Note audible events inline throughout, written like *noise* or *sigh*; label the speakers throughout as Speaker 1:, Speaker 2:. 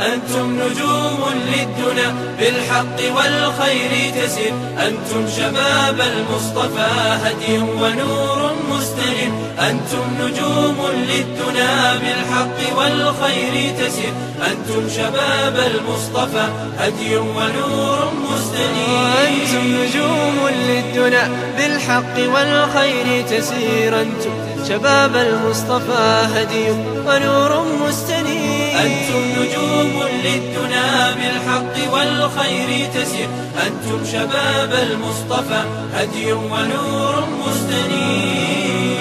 Speaker 1: أنتم نجوم للدنا بالحق والخير تسير. أنتم شباب المصطفى هدي ونور مستنير. أنتم نجوم للدنا بالحق والخير تسير. أنتم شباب المصطفى هدي ونور مستنير.
Speaker 2: أنتم نجوم للدنا بالحق والخير تسير. أنتم شباب المصطفى هدي ونور مستنير.
Speaker 1: أنتم نجوم للدنا بالحق والخير تسير. أنتم شباب المصطفى هدي ونور مستنير.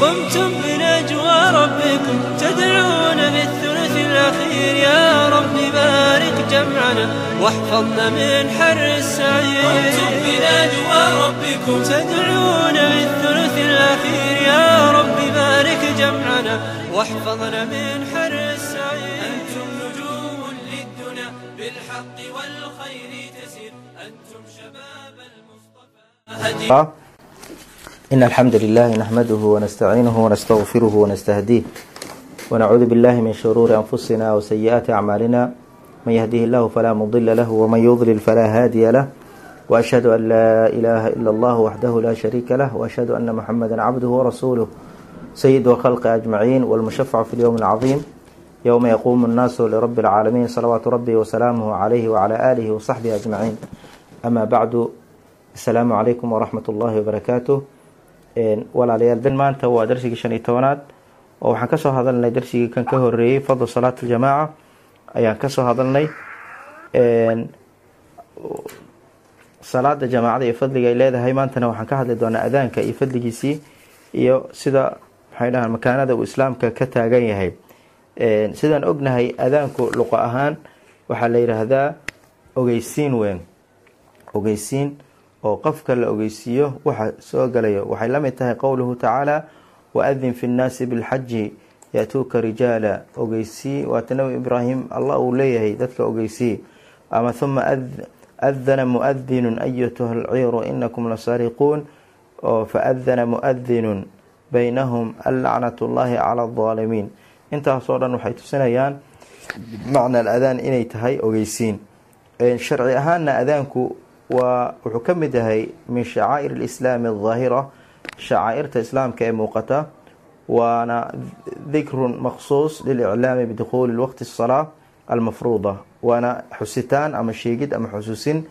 Speaker 2: قمتم بنجوى ربكم تدعون بالثلث الأخير يا رب بارك جمعنا واحفظنا من حر السعير.
Speaker 1: قمتم بنجوى ربكم.
Speaker 2: تدعون بالثلث الأخير يا رب بارك جمعنا واحفظنا من حر السعير.
Speaker 1: أنتم نجوم للدنا بالحق والخير تسير. أنتم شباب المصطفى. هدي
Speaker 3: إن الحمد لله نحمده ونستعينه ونستغفره ونستهديه. ونعوذ بالله من شرور أنفسنا وسيئات أعمالنا من يهده الله فلا مضل له ومن يضلل فلا هادي له وأشهد أن لا إله إلا الله وحده لا شريك له وأشهد أن محمدا عبده ورسوله سيد وخلق أجمعين والمشفع في اليوم العظيم يوم يقوم الناس لرب العالمين صلوات ربي وسلامه عليه وعلى آله وصحبه أجمعين أما بعد السلام عليكم ورحمة الله وبركاته walaalayaal dan maanta waa darsigii shan iyo tobanaad oo waxaan ka soo hadalnay darsigii kan ka horeeyey fadl salaat aljamaaca ayaan ka soo hadalnay salaada jamaacada iyo fadliga ay leedahay maantana waxaan ka hadli doonaa adaanka iyo fadligiisii iyo sida maxay dhahaan makaanada uu islaamka ka taagan yahay. Sidaan ognahay adaanku luqo ahaan waxaa la yidhaahdaa ogeysiin weyn. Ogeysiin oo qofka la ogeysiiyo waxa soo galayo. Waxay la mid tahay qowluhu tacaala waadin fi nnaasi bilxaji yaatuuka rijaala ogeysii waata nabi ibraahim allah uu leeyahay dadka ogeysii ama huma adana muadinun ayatuha alciiru inakum lasaariquun oo faadana muadinun baynahum allacnat llahi cala aldaalimiin intaasoo dhan waxay tusinayaan macna aladaan inay tahay ogeysiin sharci ahaana adaanku waa wuxuu ka mid yahay min shacaa'ir alislaami aldaahira shacaa'irta islaamka ee muuqata waana dikrun maqsuus liliclaami bidukhuuli waqti asalaa almafruuda waana xusitaan ama sheegid ama xusuusin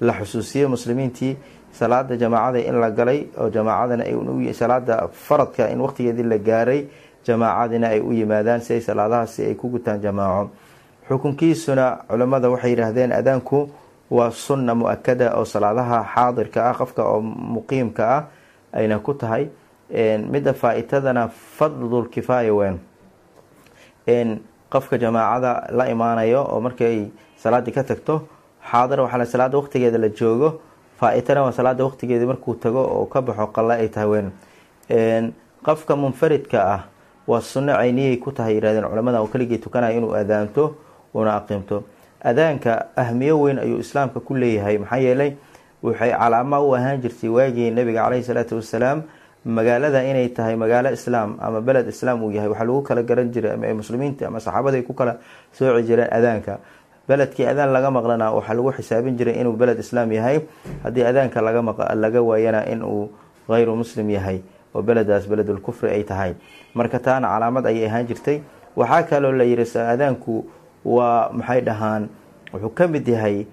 Speaker 3: la xusuusiye muslimiintii salaada jamaacada in la galay oo jamaacadana salaada faradka in waqtigeedii la gaaray jamaacadina ay u yimaadaan si ay salaadahaasi ay ku gutaan jamaaco xukunkiisuna culimmada waxay yidhaahdeen adaanku waa sunna mu'akada oo salaadaha xaadirka ah qofka oo muqiimka ah ayna ku tahay midda faa-itadana fadlul kifaaya weyn. Qofka jamaacada la imaanayo oo markay salaadii ka tagto xaadir waxaa salaada waqtigeeda la joogo faa-itana waa salaada waqtigeeda markuu tago oo ka baxo qalla ay tahay weyn. Qofka munfaridka ah waa sunno cayniyay ku tahay yihahdeen culamada oo keligii tukanaya inuu adaanto una aqiimto adaanka ahmiyo weyn ayuu islaamka ku leeyahay maxaa yeelay waxay calaama u ahaan jirtay waagii nabiga caleyhi salaatu wasalaam magaalada inay tahay magaalo islaam ama beled islaam uu yahay. Waxaa lagu kala garan jiray ama muslimiinta ama saxaabada ay ku kala sooci jireen adaanka beledkii adaan laga maqlana waxaa lagu xisaabin jiray inuu beled islaam yahay. Haddii adaanka laga waayana inuu hayru muslim yahay oo beledaas beledul kufri ay tahay. Marka taana calaamad ayay ahaan jirtay. Waxaa kaloo la yiri adaanku waa maxay dhahaan? Wuxuu ka mid yahay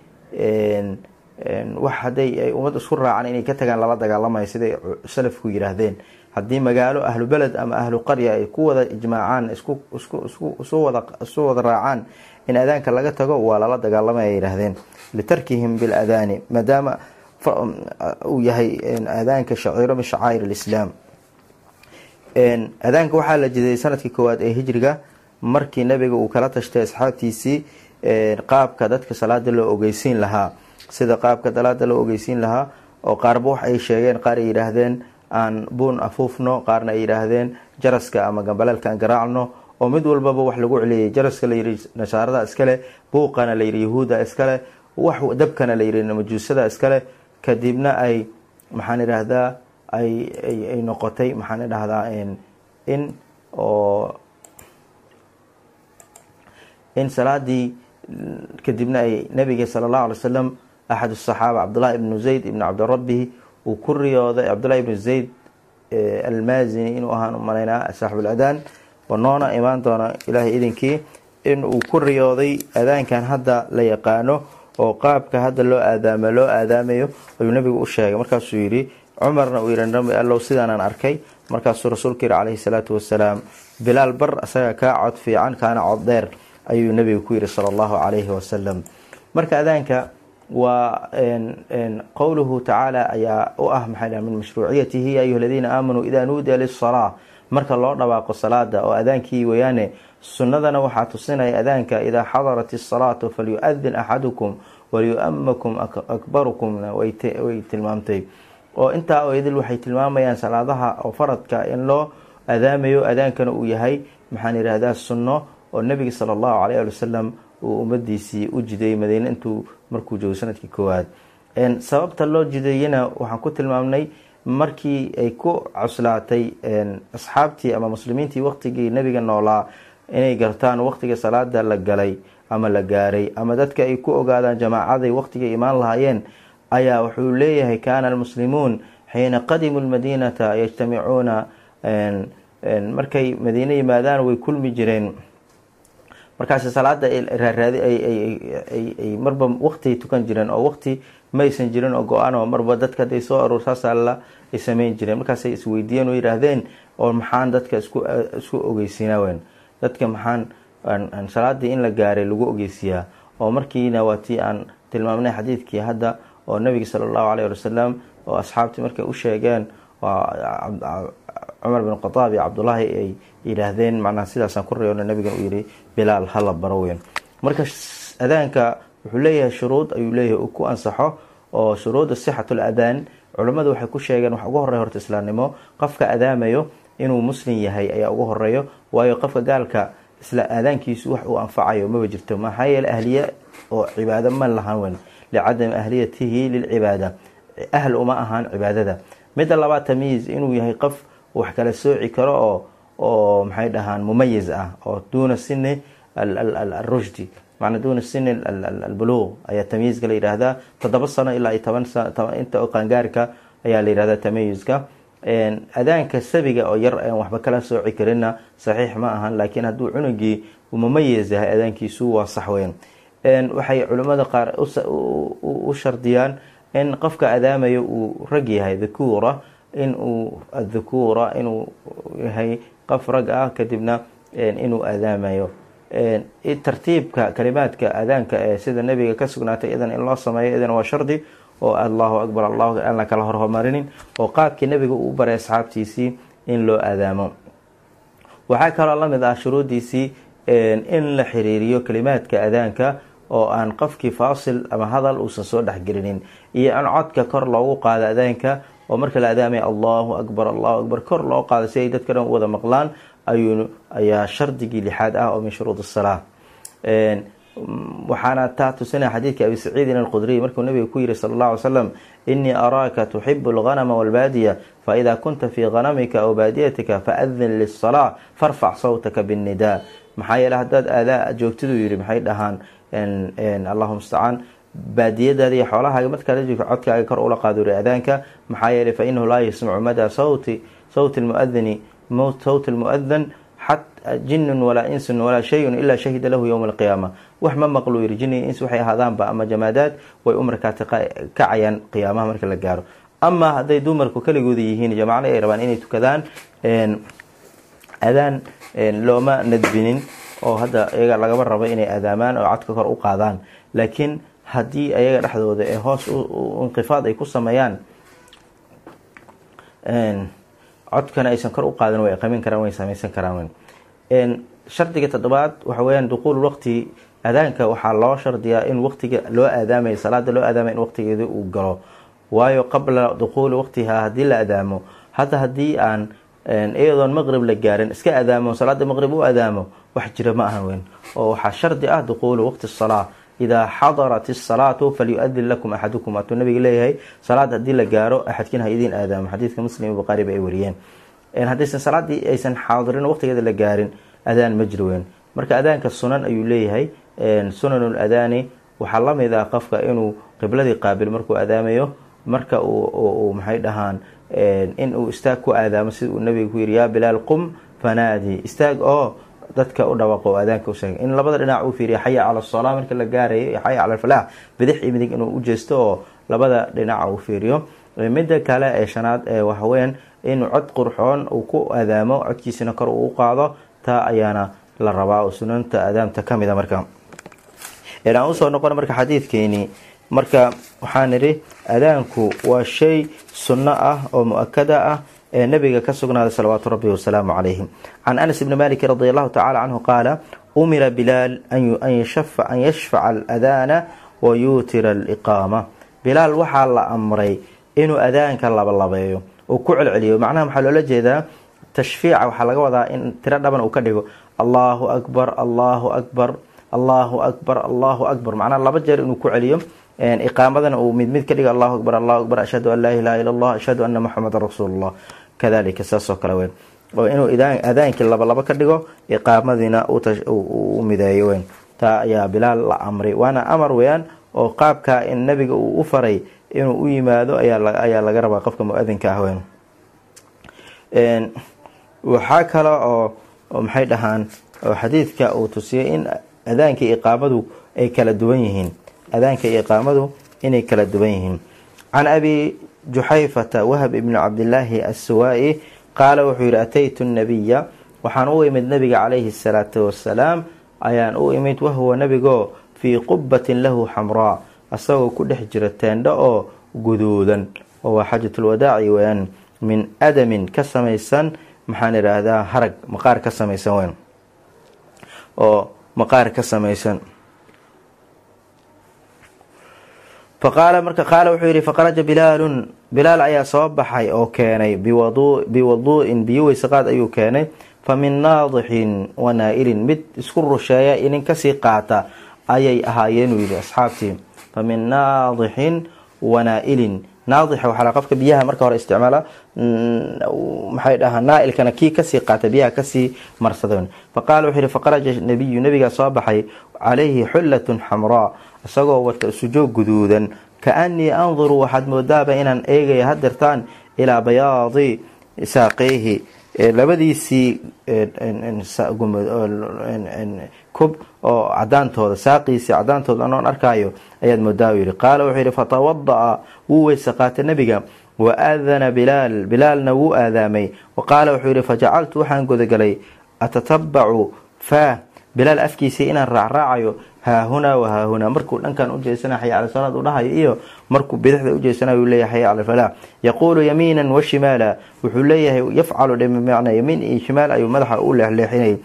Speaker 3: wax hadday ay ummad isku raacaan inay ka tagaan lala dagaalamayo siday salafku yidhaahdeen haddii magaalo ahlu beled ama ahlu qarya ay ku wada ijmaacaan isu wada raacaan in adaanka laga tago waa lala dagaalamaya yidhaahdeen litarkihim biladaani maadaama uu yahay adaanka shaciiro min shacaa'ir alislaam. Adaanka waxaa la jiday sannadkii koowaad ee hijriga markii nabiga uu kala tashtay asxaabtiisii qaabka dadka salaada loo ogeysiin lahaa sida qaabka salaada loo ogeysiin lahaa oo qaarba wax ay sheegeen qaar ay yidhaahdeen aan buun afuufno qaarna ay yidhaahdeen jaraska ama gambaleelka aan garaacno oo mid walbaba wax lagu celiyay jaraska layidhi nasaarada iskale buuqana layidhi yahuuda iskale wax dabkana layidhi majuusada iskale kadibna ay maxaan idhaahdaa ay noqotay maxaan idhahdaa in oo in salaadii kadibna ay nabiga sala allahu alay wasalam axad asaxaaba cabdullahi ibnu zayd ibnu cabdirabi uu ku riyooday cabdullahi ibnu zayd almaazini inuu ahaan umalaynaa saaxibul adaan wanoona imaan doona ilaahay idinkii in uu ku riyooday adaankan hadda la yaqaano oo qaabka hadda loo aadaama loo aadaamayo ayuu nabigu u sheegay markaasuu yidhi cumarna uu nabi allow sidaanaan arkay markaasuu rasuulku yihi calayhi salaatu wasalaam bilaal bar isaga kaa cod fiican kaana cod dheer ayuu nabigu ku yihi sala allahu calayhi wasalam marka adaanka waa qowluhu tacaala ayaa u ah maxay min mashruuciyatihi ya ayuha aladiina aamanuu idaa nuudiya lisalaa marka loo dhawaaqo salaada oo adaankii weeyaane sunnadana waxaa tusinaya adaanka idaa xadarat isalaatu falyu-adin axadukum walyu-amakum akbarukumna way tilmaamtay. Oo intaa oo idil waxay tilmaamayaan salaadaha oo faradka in loo adaamayo adaankana uu yahay maxaan yidhaahdaa sunno oo nebiga sala allahu calayh ali wasalam uu ummadiisii u jideeyey madiine intuu markuu joogo sannadkii koowaad. Sababta loo jideeyena waxaan ku tilmaamnay markii ay ku cuslaatay asxaabtii ama muslimiintii waqtigii nebiga noolaa inay gartaan waqtiga salaada la galay ama la gaaray ama dadka ay ku ogaadaan jamaacaday waqtigay imaan lahaayeen ayaa wuxuu leeyahay kaana almuslimuun xiina qadimuu lmadiinata yajtamicuuna markay madiine yimaadaan way kulmi jireen markaas salaada raaraadi ay marba waqtiay tukan jireen oo waqti maysan jirin oo go'aan oo marba dadka haday soo aruur saasaalla ay sameyn jireen. Markaasay isweydiiyeen oo yidhaahdeen oo maxaan dadka isku isku ogeysiinaawen dadka maxaan salaadii in la gaaray lagu ogeysiyaa oo markiina waa tii aan tilmaamnay xadiidkii hadda oo nabiga sala allahu alayh wasalam oo asxaabtii markay u sheegeen cumar bin khadaab iyo cabdullaahi ay yidhaahdeen macnaha sidaasaan ku reebna nabigan uu yihi bilaal hala baro weyn. Marka adaanka wuxuu leeyahay shuruud ayuu leeyahay ku ansaxo oo shuruudda sixatul adaan culammadu waxay ku sheegeen wax ugu horreya horta islaamnimo qofka adaamayo inuu muslim yahay ayaa ugu horeeyo waayo qofka gaalka isla aadaankiisu wax uu anfacayo maba jirto maxaa yeele ahliye oo cibaado ma lahan weyn. Licadami ahliyatihi lilcibaada ahl uma ahaan cibaadada. Midda labaad tamyiiz inuu yahay qof wax kala sooci karo oo oo maxay dhahaan mumayiz ah oo duuna sini arushdi macnaa duuna sini albuluuq ayaa tamyiizka la yidhaahdaa. Toddoba sano ilaa iyo toban inta oo qaangaarka ayaa la yidhahdaa tamayuska adaanka sabiga oo yar aan waxba kala sooci karinna saxiix ma ahan laakiin hadduu cunugii mumayiz yahay adaankiisu waa sax weyn. Waxay culimmada qaar u shardiyaan in qofka adaamayo uu rag yahay dhakuura inuu adhukuura inuu yahay qof rag ah kadibna inuu adaamayo tartiibka kalimaadka adaanka ee sida nebiga ka sugnaatay idan in loo sameeyo idan waa shardi oo allahu akbar allahu aan la kala hormarinin oo qaabkii nebiga uu baray asxaabtiisii in loo adaamo waxaa kaloo la mid ah shuruuddiisii in la xiriiriyo kalimaadka adaanka oo aan qofkii faasil ama hadal uusan soo dhexgelinin iyo in codka kor loogu qaado adaanka oo marka la adaamaya allahu akbar allahu akbar. Kor loo qaado si ay dadka dhan u wada maqlaan ayuu ayaa shardigii lixaad ah oo min shuruud asalaa waxaana taa tusinaya xadiidka abi saciidin alqudriy markuu nabiga ku yihi sala allah alay slam inii araaka tuxibu alghanama walbaadiya faida kunta fii ghanamika aw baadiyatika faadin lisalaa farfac sawtaka binnidaa. Maxaa yeele haddaad aadaa joogtiduu yihi maxay dhahaan? Allahu mustacaan baadiyadaada iyo xoolahaaga markaad joogto codkaaga kor ula qaaduri adaanka maxaa yeelay fa inahu laa yasmacu madaa sawti sawti lmuadini sawti lmuadan jinun walaa insun walaa shayun ilaa shahida lahu yowma alqiyaama wax ma maqluu yiri jini ins waxay ahaadaanba ama jamaadaad way u markaati kacayaan qiyaamaha marka la gaaro. Ama hadday dumarku kaligooda yihiin jamacna ay rabaan inay tukadaan adaan looma nadbinin oo hadda iyaga lagaba rabo inay adaamaan oo codka kor u qaadaan. Laakiin haddii ayaga dhexdooda ee hoos inqifaad ay ku sameeyaan codkana aysan kor u qaadin way qamin karaan way samaysan karaan shardiga toddobaad waxa weyaan duquul waqti adaanka waxaa loo shardiyaa in waqtiga loo aadaamayo salaada loo aadaamay in waqtigeeda uu galo. Waayo qabla duquuli waqtiha haddii la adaamo hadda haddii aan iyadoon maqrib la gaarin iska adaamo salaada maqrib u adaamo wax jira ma ahan weyn. Oo waxaa shardi ah duquulu waqti salaa idaa xadarat isalaatu falyuadin lakum axadukum waatuu nabiga leeyahay salaad haddii la gaaro axadkiin ha idiin aadaamo xadiidka muslim iyo bukhaari ba ay wariyeen haddaysan salaaddii aysan xaadirin waqtigeeda la gaarin adaan ma jiro weyn marka adaanka sunan ayuu leeyahay sunanul adaani waxaa la mid ah qofka inuu qibladii qaabil markuu adaamayo marka uu maxay dhahaan in istaag ku aadaamo sida uu nabiga ku yidhi yaa bilaal qum fanaadi istaag oo dadka u dhawaqo o aadaanka usheegay in labada dhinac uu fiiriya xaya cala asalaa marka la gaarayo iyo xaya cala alfalaax bidix iyo midig inuu u jeesto oo labada dhinaca uu fiiriyo. Midda kale ee shanaad ee waxaweyaan inuu cod qurxoon uu ku aadaamo codkiisana kor uu u qaado. Taa ayaana la rabaa oo sunanta aadaamta ka mid a marka. Aan u soo noqon marka xadiidkeeni. Marka waxaan idhi adaanku waa shay sunno ah oo mu'akada ah ee nabiga ka sugnaaday salawaatu rabbi wasalaamu calayhi can anas bni maliki radi allahu tacala canhu qaala umira bilaal an yashfaca aladaana wa yuutira aliqaama. Bilaal waxaa la amray inuu adaanka labalabeeyo uu ku celceliyo. Macnaha waxaa loola jeedaa? Tashfiica waxaa laga wadaa in tiro dhaban uu ka dhigo allahu akbar allahu akbar allahu akbar allahu akbar. Macnaha laba jeer inuu ku celiyo iqaamadana uu mid mid ka dhigo allahu akbar allahu akbar ashhadu an laa ilaha ila allah ashhadu ana muxamadan rasuulullah kadalika saasoo kale weyn. Oo inuu adaankii labalabo ka dhigo iqaamadiina u mideeyo weyn. Taa ayaa bilaal la amray. Waana amar weyaan oo qaabka in nabiga uu u faray inuu u yimaado ayaa laga rabaa qofka mu'adinka ah weyn. Waxaa kale oo maxay dhahaan oo xadiidka uu tusiyay in adaanka iyo iqaamadu ay kala duwan yihiin adaanka iyo iqaamadu inay kala duwan yihiin. Can abi juxayfata wahb ibni cabdilaahi assuwaa-i qaala wuxuu yihi ataytu nabiya waxaan u imid nabiga calayhi salaatu wasalaam ayaan u imid wahuwa nebigoo fii qubatin lahu xamraa. Asagoo ku dhex jira teendho oo guduudan. Oo waa xaajatulwadaaci weyaan min adamin ka samaysan maxaan idhaahdaa harag maqaar ka samaysan weyn. Oo maqaar ka samaysan faqaala marka qaala wuxuu yihi faqaraja bilaalun. Bilaal ayaa soo baxay oo keenay biwaduu'in biyo weysaqaad ayuu keenay. Fa min naadixin wa naa-ilin. Mid isku rusheeya inin ka sii qaata ayay ahaayeenuu yihi asxaabtii. Fa min naadixin wa naa-ilin naadixa waxaa qofka biyaha marka hore isticmaala. Maxay dhahaa naa-ilkana kii ka sii qaata biyaha ka sii marsada faqala wuxuu yihi faqaraja nabiyu nabigaa soo baxay calayhi xullatun xamraa isagoo wata sujoog guduudan. Kaanii anduru waxaad moodaaba inaan eegaya hadirtaan ilaa bayaadi saaqeyhi labadiisii kub oo cadaantooda saaqiisii cadaantooda anoon arkaayo ayaad moodaa yihi qaala wuxuu yihi fatawada'a wuu weyse qaatay nebiga wa aadana bilaal bilaalna wuu aadaamay. Wa qaala wuxuu yihi fajacaltu waxaan gudagalay atatabacu faah bilaal afkiisii inaan raacraacayo haahunaa wa haahunaa. Markuu dhankan u jeesanay xaya cala salaad u dhahayo iyo markuu bidixda u jeesanayo uu leeyahay xaya cala falaax yaquulu yamiinan wa shimaala wuxuu leeyahay yafcalu dhimacna yamiin iyo shimaal ayuu madaxa u leexleexinayay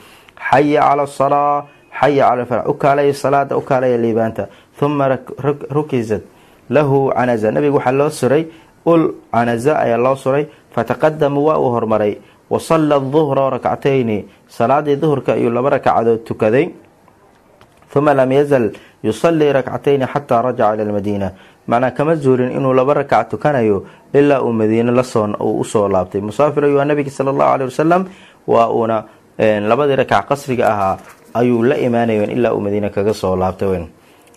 Speaker 3: xaya cala asalaa xaya cala falaax u kaalaya salaada u kaalaya liibaanta huma rukizat lahu canaza nabiga waxaa loo suray ul canaza ayaa loo suray fataqadama waa uu hormaray wasalla duhra rakcatayni salaadii duhurka ayuu laba ragcadood tukaday uma lam yazal yusalii rakcatayni xataa rajaca ila lmadiina macnaa kama zuulin inuu laba rakac tukanayo ilaa uu madiine la soo uu u soo laabtay musaafir ayuu nabiga sala allahu caley wasalam waa uuna labadii rakac qasriga ahaa ayuu la imaanayen ilaa uu madiine kaga soo laabtay wen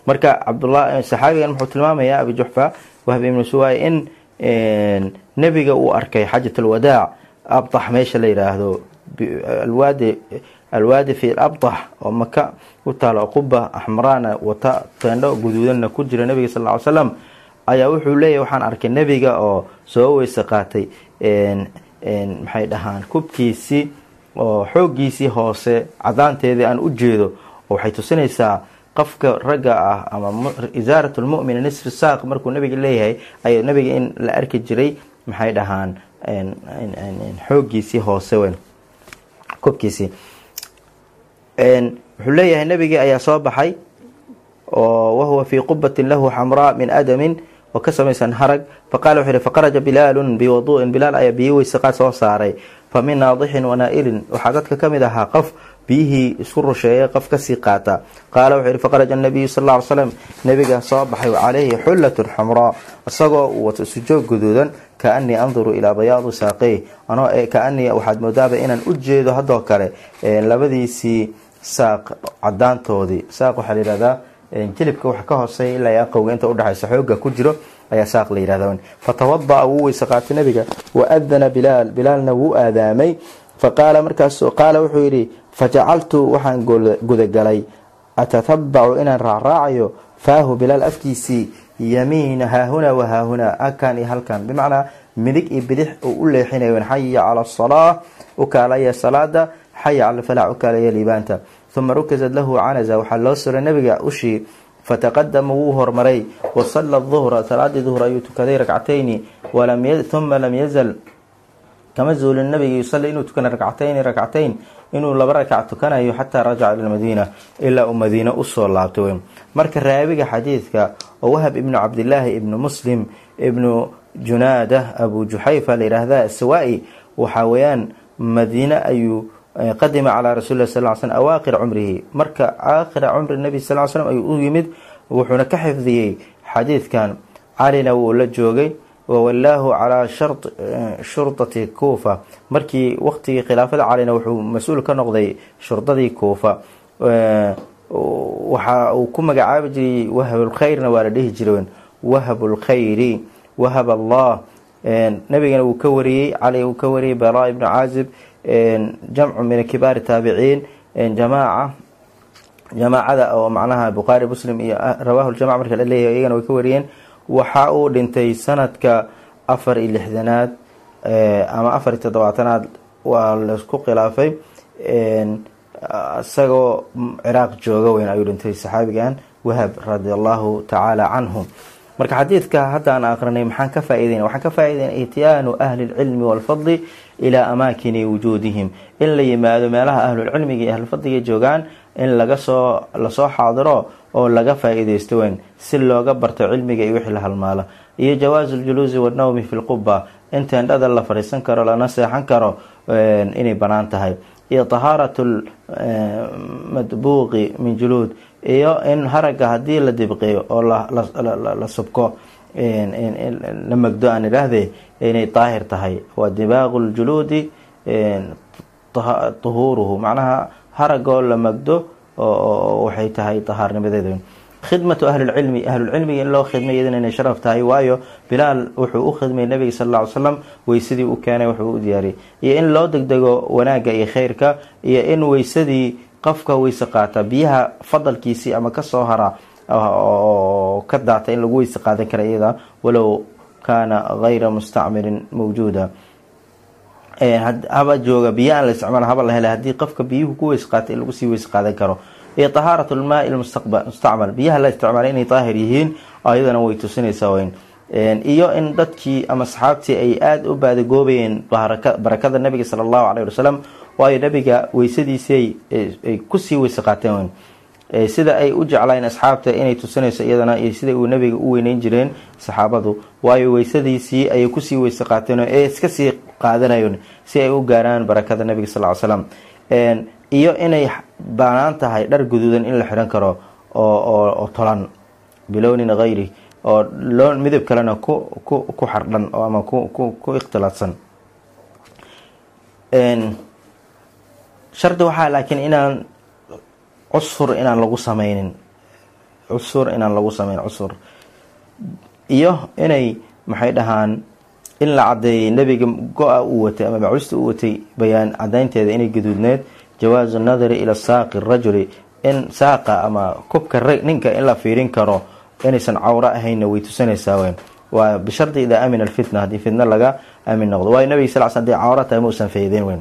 Speaker 3: marka cabdullah saxaabigan wuxuu tilmaamayaa abi juxfa wahb ibnu suwaay in nebiga uu arkay xajat alwadaac abtax meesha la yidhaahdo alwaadi alwaadi fi abtax oo maka ku taalo quba axmaraana wata teendho guduudanna ku jira nebiga sal ly slam ayaa wuxuu leeyahy waxaan arkay nebiga oo soo weyse qaatay maxay dhahaan kubkiisii oo xooggiisii hoose cadaanteedii aan u jeedo waxay tusinaysaa qofka ragga ah ama isaarat lmumin nisfi saaq markuu nabiga leeyahay ay nabiga in la arki jiray maxay dhahaan xooggiisii hoose wen kubkiisii wuxuu leeyahay nabigii ayaa soo baxay oo wahuwa fii qubatin lahu xamraa min adamin oo ka samaysan harag. Faqala wuxuu yihi faqaraja bilaalun biwaduu'in bilaal ayaa biyo weyseqaa soo saaray fa min naadixin wanaa-ilin waxaa dadka ka mid ahaa qof biyihii isku rusheeyay qof ka sii qaata. Qaala wuxuu yihi faqaraja anabiyu sal ly slam nabiga soo baxay calayhi xullatun xamraa isagoo uu wato sujoog guduudan kaanii anduru ilaa bayaadi saaqey anoo kaanii waxaad moodaaba inaan u jeedo haddoo kale. Labadiisii saaq cadaantoodii saaq waxaa la yihahdaa jilibka waxa ka hooseeya ilaa aqowga inta udhexaysa xooga ku jiro ayaa saaq la yihahda fatawada'a wuu weyse qaatay nabiga waadana bilaal. Bilaalna wuu aadaamay. Faqaala markaas qaala wuxuu yidhi fajacaltu waxaan gudagalay. Atatabacu inaan raacraacayo faahu bilaal afkiisii yamiina haahuna wa haahuna. Halkan iyo halkan. Bimacnaa midig iyo bidix uu u leexinayo xaya cala asalaa u kaalaya salaada. Xaya cala falaax u kaalaya liibaanta. Uma rukisat lahu canaza. Waxaa loo suray nabiga ushii fataqadama wuu hormaray wasala duhra salaadii duhr ayuu tukaday rakcatayni uma lam yazal kama zuulin nabiga yusali inuu tukana rakcatayni rakcatayn inuu laba rakac tukanayo xataa rajaca ila lmadiina ilaa uu madiina u soo laabtay wey marka raawiga xadiidka oo wahab ibnu cabdilaahi ibnu muslim ibnu junaada abu juxayfa la yidhaahda waxaa weeyaan madiine ayuu qadima calaa rasuli lah sal sl awaaqir cumrihi. Marka aakhira cumri nabi sal slm ayuu u yimid wuxuuna ka xifdiyey xadiidkan. Calina wuu la joogay wawallaahu calaa shurdati kuufa. Markii waqtigii khilaafada calina wuxuu mas'uul ka noqday shurdadii kuufa. Waxa uu ku magacaabi jiray wahabulkhayrna waa la dhihi jiray wahabulkhayri wahab allah. Nabigana wuu ka wariyey cali wuu ka wariyey bara ibnu caazib jamcu min kibaari taabiciin jamaaca jamaacada oo macnaha bukhaari muslim iyo rawaahu ljamaca marka la iyagana way ka wariyeen. Waxa uu dhintay sanadka afar iyo lixdanaad ama afar iyo toddobaatanaad waa la isku khilaafay. Isagoo ciraaq jooga weyn ayuu dhintay saxaabigan wahab radi allahu tacaala canhu marka xadiidka hadda aan aqrinay maxaan ka faaideyna waxaan ka faaideyna ityaanu ahli lcilmi walfadli ilaa amaakini wujuudihim. In la yimaado meelaha ahlulcilmiga iyo ahlulfadliga joogaan in laga soo la soo xaadiro oo laga faa-ideysto weyn si looga barto cilmiga iyo wixii la halmaalo iyo jawaasu ljuluusi wanawmi fi lquba in teendhada la fadhiisan karo lana seexan karo inay bannaan tahay. Iyo tahaaratu madbuuqi min juluud iyo in haragga haddii la dibqiyo oo la subko la magdo aan idhaahde inay daahir tahay. Waa dibaaqu ljuluudi tuhuuruhu macnaha haragoo la magdo oo waxay tahay tahaarnimadeeda khidmatu ahlilcilmi ahlulcilmiga in loo khidmay iyadana inay sharaf tahay waayo bilaal wuxuu u khidmayay nabiga sal alla ly slam weysadii u keenay wuxuu u diyaariyay iyo in loo degdego wanaagga iyo khayrka iyo in weysadii qofka weyse qaata biyaha fadalkiisii ama ka soo hara oo ka daata in lagu weyse qaadan kara iyada walow kaana hayra mustacmilin mawjuuda. Haba jooga biyo aan la isticmaal haba la helay haddii qofka biyuhu ku weyse qaata in lagu sii weyse qaadan karo. Iyo tahaarat lmaai mustacmal. Biyaha la isticmaalay inay daahir yihiin ayadana way tusinaysaa weyn. Iyo in dadkii ama asxaabtii ay aada u baadagoobayeen barakada nabiga sala allahu caleyh wasalam waayo nabiga weysadiisii ay ku sii weyse qaateen weyn sida ay u jeclayn asxaabta inay tusinayso iyadana iyo sida uu nabiga u weyneyn jireen saxaabadu. Waayo weysadiisii ayay ku sii weyse qaateen ee iska sii qaadanayen si ay u gaaraan barakada nabiga sal slam iyo inay bannaan tahay dhar guduudan in la xihan karo oo tolan bilownin hayri oo loo midab kalena ku ku ku xardhan ama ku ku ku ikhtilaadsan. Shardi waxaa laakiin inaan cusfur inaan lagu sameynin cusfur inaan lagu sameyn cusfur iyo inay maxay dhahaan in la cadeeyay nebiga go-a uu watay ama macuusta uu watay bayaan cadaynteeda inay gaduudneed jawaazu nadari ila saaqi rajuli in saaqa ama kubka ninka in la fiirin karo inaysan cawro ahaynna way tusanaysaa weyn waa bishardi idaa amina alfitna haddii fitna laga aamin noqdo. Waayo nabiga sal sl haddii cawro tahay ma usan faa'iideyn weyn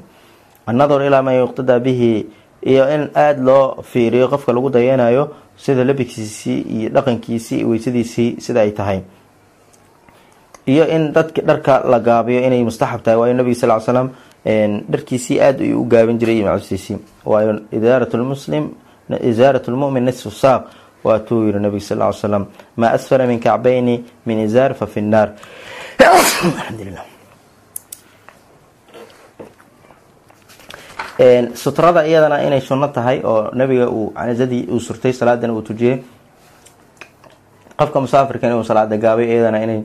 Speaker 3: annadar ilaa man yuqtadaa bihi iyo in aada loo fiiriyo qofka lagu dayanayo sida labigkiisii iyo dhaqankiisii iyo weysadiisii sida ay tahay. Iyo in dadka dharka la gaabiyo inay mustaxab tahay. Waayo nabiga sal slam dharkiisii aada u gaabin jiray iyo macustiisii waayo idaarat lmuslim isaarat lmumin nisfu saaq waatuu yihi nabiga sal slam maa asfala min kacbayni min izaar fa fi nnaar *coughs* alxamdulilah sutrada iyadana inay sunno tahay oo nabiga uu canazadii uu surtay salaadana uu tujiyey qofka musaafirkan inuu salaada gaabay iyadana inay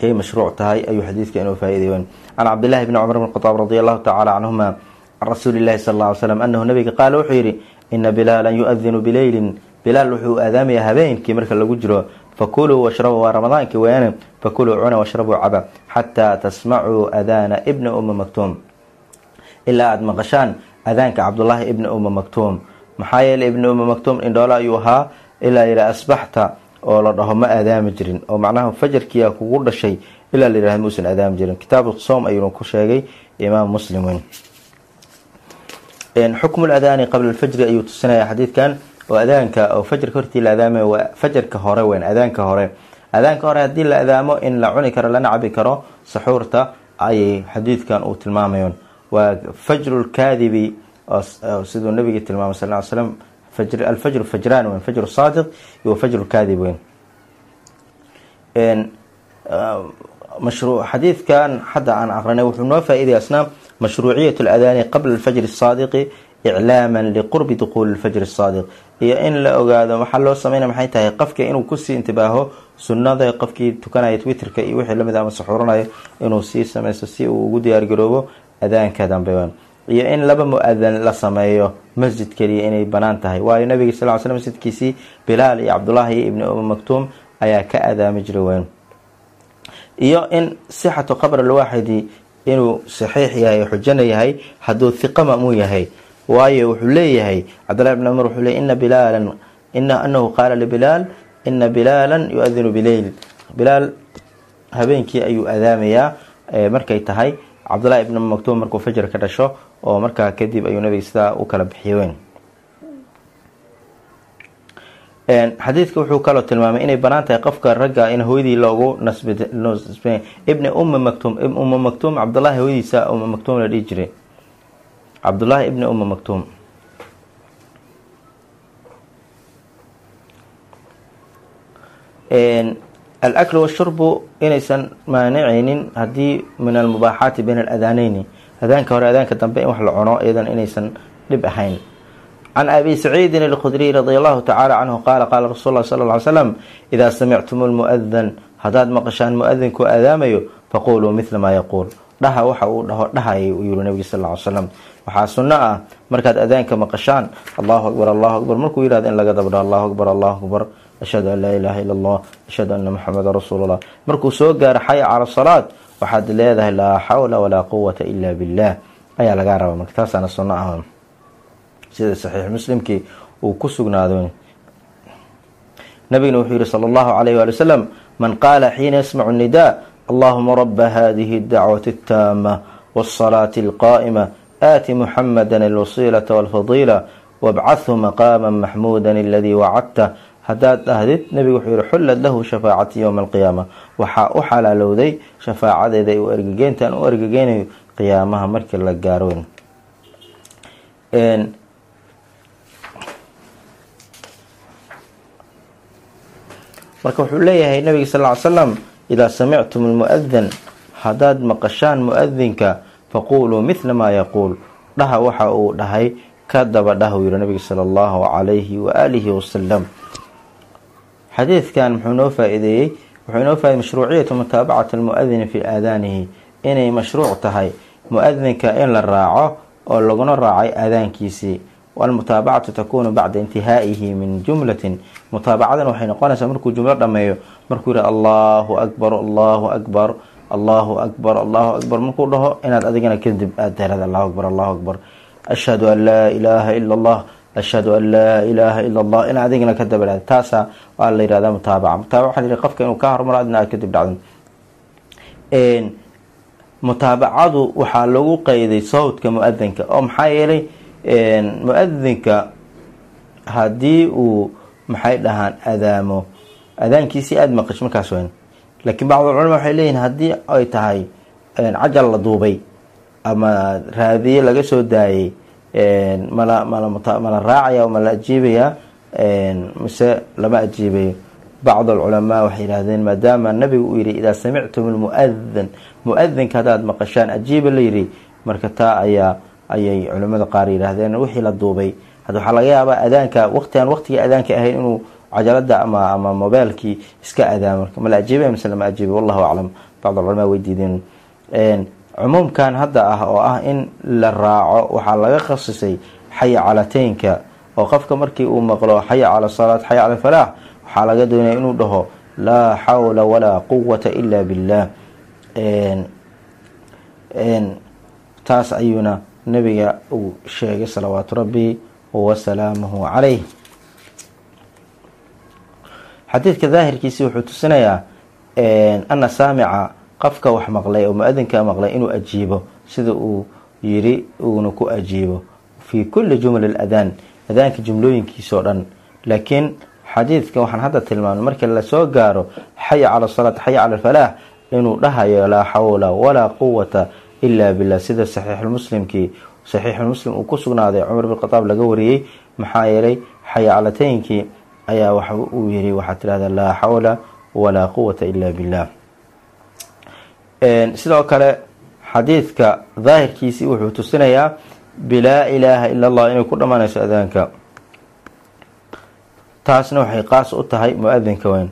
Speaker 3: hay mashruuc tahay ayuu xadiidka inuu faa-iideyn can cabdillahi bni cumar bn khadaab radi allahu tacala canhuma can rasuuli llahi sal lla ly slam anahu nabiga qaala wuxuu yihi ina bilaalan yu-adinu bileylin bilaal wuxuu aadaamayaa habeenkii marka lagu jiro fakuluu washrabuu waa ramadaankii weyaane fakuluu cuna washrabuu caba xataa tasmacuu adaana ibna uma maktuum ilaa aada maqashaan adaanka cabdullaahi ibna uma maktuum. Maxaa yeeley ibna uma maktuum indhoole ayuu ahaa ilaa yidha asbaxta oo la dhaho ma aadaami jirin oo macnaha fajarkiia kugu dhashay ilaa la yihahdo muusan aadaami jirin. Kitaabu soom ayuuna ku sheegay imaam muslim weyn xukmu ladaani qabla alfajri ayuu tusinaya xadiidkan oo adaanka oo fajarka hortii la adaamayo waa fajarka hore weyn adaanka hore. Adaanka hore haddii la adaamo in la cuni karo lana cabi karo saxuurta ayay xadiidkan uu tilmaamayon waa fajru lkaadibi siduu nabiga tilmaamay sal slam alfajru fajraan weyn fajru saadiq iyo fajru kaadib weyn. Mashru xadiidkan hadda aan aqrinay wuxuu noo faa-idaya mashruuciyat ladaani qabla alfajri saadiqi iclaaman liqurbi duquuli lfajri saadiq iyo in la ogaado waxaa loo sameynaya maxay tahay qofka inuu ku sii intibaaho sunnada qofkii tukanaya twitterka iyo wixii la mid ama saxuuranayo inuu sii sameysto si uu ugu diyaargaroobo adaanka dambe iyo in laba mu'adan la sameeyo masjid keliya inay bannaan tahay. Waayo nabiga sal l sl masjidkiisii bilaal iyo cabdullaahi iyo ibni umi maktuum ayaa ka adaami jiray weyn. Iyo in sixatu qabr alwaaxidi inuu saxiix yahay xujana yahay hadduu hiqa ma'muun yahay. Waayo wuxuu leeyahay cabdullahi bn cumar wuxuu leey ina bilaalan ina qaala libilaal ina bilaalan yu-adinu bileyl bilaal habeenkii ayuu adaamayaa markay tahay cabdullahi ibn maktuum markuu fajar ka dhasho oo markaa kadib ayuu nabiga sidaa u kala bixiye weyn. Xadiidka wuxuu kaloo tilmaamay inay bannaan tahay qofka ragga in hooyadii loogu nasb ibni umma maktuum umma maktuum cabdullahi hooyadiisa umma maktuum la dhihi jiray. Cabdullaahi ibni umma maktuum alaklu washurbu inaysan maanicaynin haddii min almubaaxaati bayna aladaaneyni adaanka hore adaanka dambe in wax la cuno iyadan inaysan dhib ahayn can abi saciidin alkhudriy radi allahu tacaala canhu qaala qaala rasuul sala ly slam idaa samictum lmu'adan haddaad maqashaan muadinku aadaamayo faquluu midla maa yaquul dhaha waxa uu dhaho dhahayay uu yihi nabiga sal ly slam waxaa sunno ah markaad adaanka maqashaan allahu akbar allahu akbar markuu yihahdo in laga dabdho allahu akbar allahu akbar ashhadu an laa ilaaha illa allah ashhadu anna maxamedan rasuulullah markuu soo gaaro xaya cala salaad waxaad leedahay laa xawla walaa quwata ila billah ayaa lagaa rabaa marka taasaana sunno ah sida saxiix muslimkii uu ku sugnaado nabigana wuxuu yihi sala allahu calayh waali wasalam man qaala xiina yasmacu nnidaa allahuma raba hadihi dacwati ataama waasalaati alqaa'ima aati muxamadan alwasiilata walfadiila wabcadhu maqaama maxmuuda aladii wacadta haddaad dhahdid nebigu wuxuu yihi xullad lahu shafaacatii yowma alqiyaama. Waxaa u xalaalowday shafaacadeeda u ergegeyntaan u ergegeynayo qiyaamaha markii la gaaro marka wuxuu leeyahay nabiga sal ly slam idaa samictum lmu'adan haddaad maqashaan mu'adinka faquluu midla maa yaquul. Dhaha waxa uu dhahay ka daba dhah uu yihi nabiga sala allahu calayhi waaalihi wasalam xadiidkan muxuu noo faa-ideeyey wuxuu inoo faaidey mashruuciyatu mutaabacati almu'adini fii aadaanihi inay mashruuc tahay mu'adinka in la raaco oo laguna raacay aadaankiisii. Walmutaabacatu takuunu bacda intihaa'ihi min jumlatin mutaabacadan waxay noqonaysaa markuu jumlo dhameeyo markuu yihi allahu akbar allahu akbar allahu akbar allahu akbar. Markuu dhaho inaad adigana kadib aad tirada allahu akbar allahu akbar. Ashhadu an laa ilaaha ila allah ashhadu an laa ilaaha ila allah in adigana ka daba dhacda taasa waa la yihahdaa mutaabaca. Mutaabaca waxaa la qofka inuu ka hormaro adna aad kadib dhacdo mutaabacadu waxaa lagu qeyday sawdka mu'adinka. Oo maxaa yeelay mu'adinka haddii uu maxay dhahaan adaamo adaankiisii aada maqash markaas weyn. Laakiin bacdulculama waxay leeyihiin haddii ay tahay cajal la duubay ama raadiye laga soo daayay mala raacaya mala ajiibaya mise lama ajiibayo bacd alculamaa waxay yihahdeen maadaama nabigu uu yihi idaa samictum lmuadan mu'adinka maqashaan ajiiba la yihi marka taa ayaa ayay culimada qaar yidhaahdeen wixii la duubay. Hadda waxaa laga yaabaa adaanka waqtigaan waqtigii adaanka ahayn inuu cajalada ama ama mobeilkii iska adaamo mala ajiibay mise lama ajiibay wallahu aclam. Bacd alculamaa way diideen cumuumkan hadda ah oo ah in la raaco waxaa laga khasisay xaya calateynka oo qofka markii uu maqlo xaya cala salaat xaya cala falaax waxaa laga doonaya inuu dhaho laa xawla walaa quwata ila billah. Taas ayuuna nabiga uu sheegay salawaatu rabbi wasalaamuhu calayh. Xadiidka daahirkiisi wuxuu tusinayaa ana saamica qofka wax maqlay oo mu'adinka maqlay inuu ajiibo sida uu yiri uuna ku ajiibo. Fi kuli jumla adaan adaanka jumlooyinkiisa oo dhan. Laakiin xadiidka waxaan hadda tilmaamay markii la soo gaaro xaya cala salaat xaya cala alfalaax inuu dhahayo laa xawla walaa quwata ila billah sida saxiixulmuslimkii saxiixulmuslim uu ku sugnaaday cumar bin laga wariyey maxaa yeelay xayaclateynkii ayaa waxa uu yiri waxaad tirahdaa laa xawla walaa quwata ila billah sidoo kale xadiidka daahirkiisii wuxuu tusinayaa bilaa ilaaha ila allah inay ku dhammaanayso adaanka taasna waxay qaas u tahay mu'adinka weyn.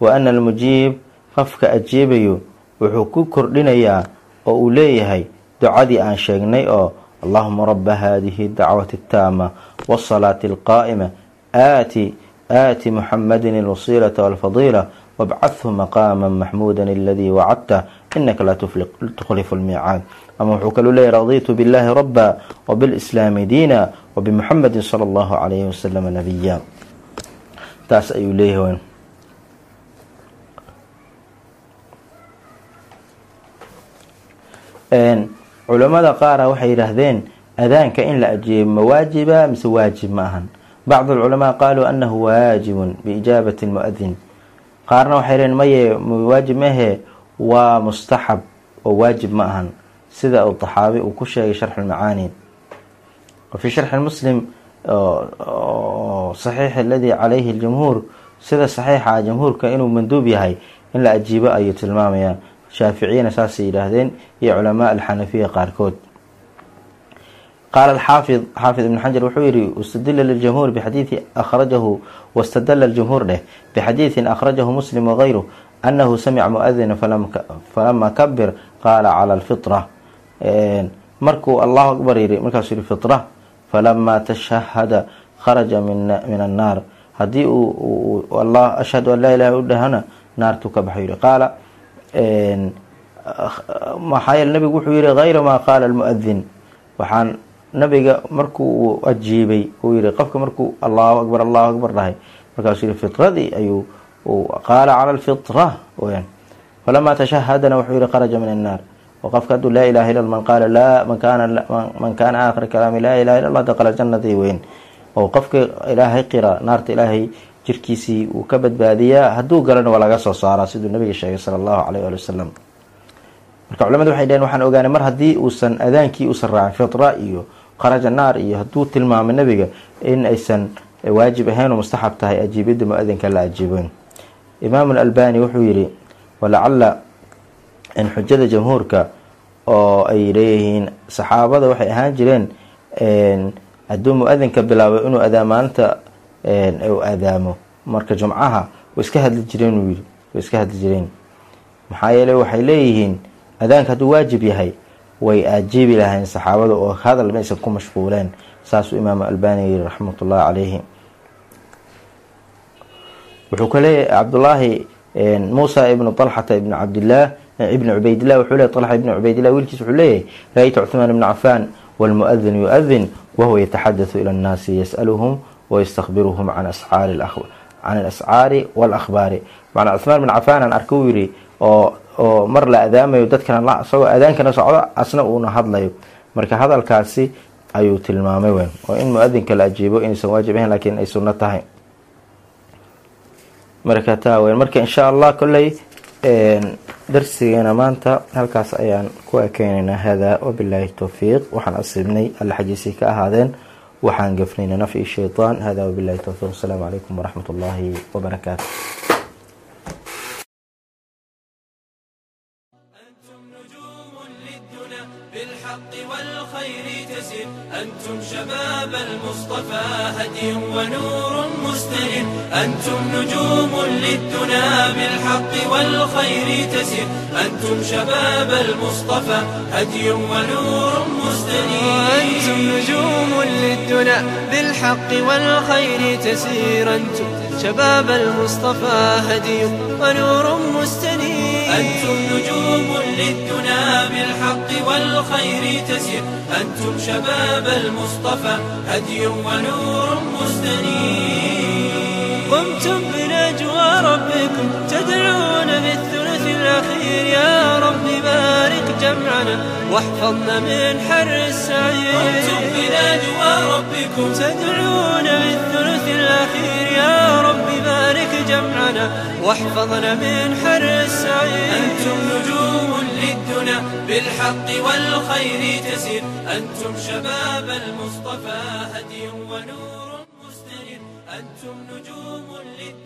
Speaker 3: Wa ana almujiib qofka ajiibayo wuxuu ku kordhinayaa oo uu leeyahay ducadii aan sheegnay oo allahuma raba haadihi dacwati اtaama wsalaati alqaa'ima aati aati muxamadin alwasiilata walfadiila wabcadhu maqaama maxmuuda aladii wacadtah inaka laa tukhlifu lmiicaad ama wuxuu kaluu leeyay radiitu biاllaahi rabba wabilslaami diina wabimuxamadi sala allahu calayhi wasalama nabiya taas ayuu leeyahay culamada qaara waxay yidhaahdeen adaanka in la ajiibo ma mise waajib ma ahan bacd alculamaa qaaluu anahu waajibun biijaabati lmuadin qaarna waxay dhaheen maye waajib mahe waa mustaxab oo waajib ma ahan. Sida uu taxaabi uu ku sheegay sharxu lmacaani wafii sharxi muslim saxiix aladii calayhi ljumhuur sida saxiixa jamhuurka inuu manduub yahay in la ajiibo ayuu tilmaamaya shaaficiyana saasay yidhaahdeen iyo culamaa alxanafiya qaarkood qaala alxaafid xaafid ibn xajar wuxuu yihi istadila liljamhuur bixadiidi akhrajahu wastadala ljumhuur dheh bixadiidin akhrajahu muslim wagayru anahu samica muadina falama kabir qaala cala alfitra markuu allahu akbar yiri markaasuu yihi fitra falama tashahada kharaja min annaar haddii uu ashhadu an laa ilaha u dhahana naartuu ka baxay yihi qaala maxaa yeele nabigu wuxuu yihi hayra maa qaala almuadin waxaan nabiga markuu uu ajiibay uu yihi qofka markuu allahu akbar allahu akbar dhahay markaasuu yihi fitradii ayuu qaala cala alfitra weyaan falamaa tashahadana wuxuu yihi kharaja min annaar. Qofka hadduu laa ilaha illa man qaala laa man kaana aakhira kalaami laa ilaha illa allah dakala jannatii weyn oo qofka ilaahay qira naarta ilaahay jirkiisii uu ka badbaadiyaa hadduu galana waa laga soo saaraa siduu nabiga sheegay sala allahu caleyh ali wasalam marka culamadu waxay dhaheen waxaan ogaanay mar haddii uusan adaankii uusan raacin fitra iyo kharaja naar iyo hadduu tilmaamay nabiga in aysan waajib ahayn oo mustaxab tahay ajiibidda mu'adinka la ajiiboyn imaam alalbani wuxuu yihi walacala in xujada jamhuurka oo ay leeyihiin saxaabada waxay ahaan jireen hadduu mu'adinka bilaabo inuu adaa maalinta u aadaamo. Marka jumcaha way iska hadli jireen uu yiri way iska hadli jireen. Maxaa yeele waxay leeyihiin adaanka hadduu waajib yahay way ajiibi lahayn saxaabada oo hadal maysan ku mashquuleen saasuu imaam albani yiri raxmatullahi caleyhi wuxuu ka leeyahay cabdullaahi muusa ibnu talxata ibn cabdillaah ibn cubaydillah wuxuu leeyahy talxa ibn cubaydillah wiilkiis wuxuu leeyahay ra-ytu cuthmaan ibna cafaan walmuadin yu-adin wahuwa yataxadatu ila annaasi yas'aluhum wayastakbiruhum can ascaari alascaari walakhbaari macnaa cuthmaan bin cafaan aan arka uu yidhi oo oo mar la adaamayo dadkana isagoo adaankana socdo asna uuna hadlayo. Marka hadalkaasi ayuu tilmaamay weyn. Oo in mu'adinka la ajiibo inaysan waajib ahayn lakiin ay sunno tahay. Marka taa weyn marka insha allah kolley darsigeena maanta halkaas ayaan ku ekeynaynaa hada wabilaahi towfiiq waxaan asiibnay alla xagiisii ka ahaadeen. Waxaan gafnayna nafyi shayطaan hada wabilahi towfiiq asalaamu calaykum waraxmat ullaahi wabarakaatu
Speaker 1: شباب المصطفى هدي ونور مستنير أنتم نجوم للدنا بالحق والخير تسير. أنتم شباب المصطفى هدي ونور مستنير
Speaker 2: أنتم نجوم للدنا بالحق والخير تسير. أنتم شباب المصطفى هدي ونور مستنير
Speaker 1: أنتم نجوم للدنا بالحق والخير تسير. أنتم شباب المصطفى هدي ونور مستنير.
Speaker 2: قمتم بنجوى ربكم تدعون بالثلث الأخير يا رب بارك جمعنا واحفظنا من حر السعير.
Speaker 1: قمتم بنجوى ربكم.
Speaker 2: تدعون بالثلث الأخير يا رب بارك جمعنا واحفظنا من حر السعير.
Speaker 1: أنتم نجوم للدنا بالحق والخير تسير. أنتم شباب المصطفى هدي ونور مستنير. أنتم نجوم للدنا.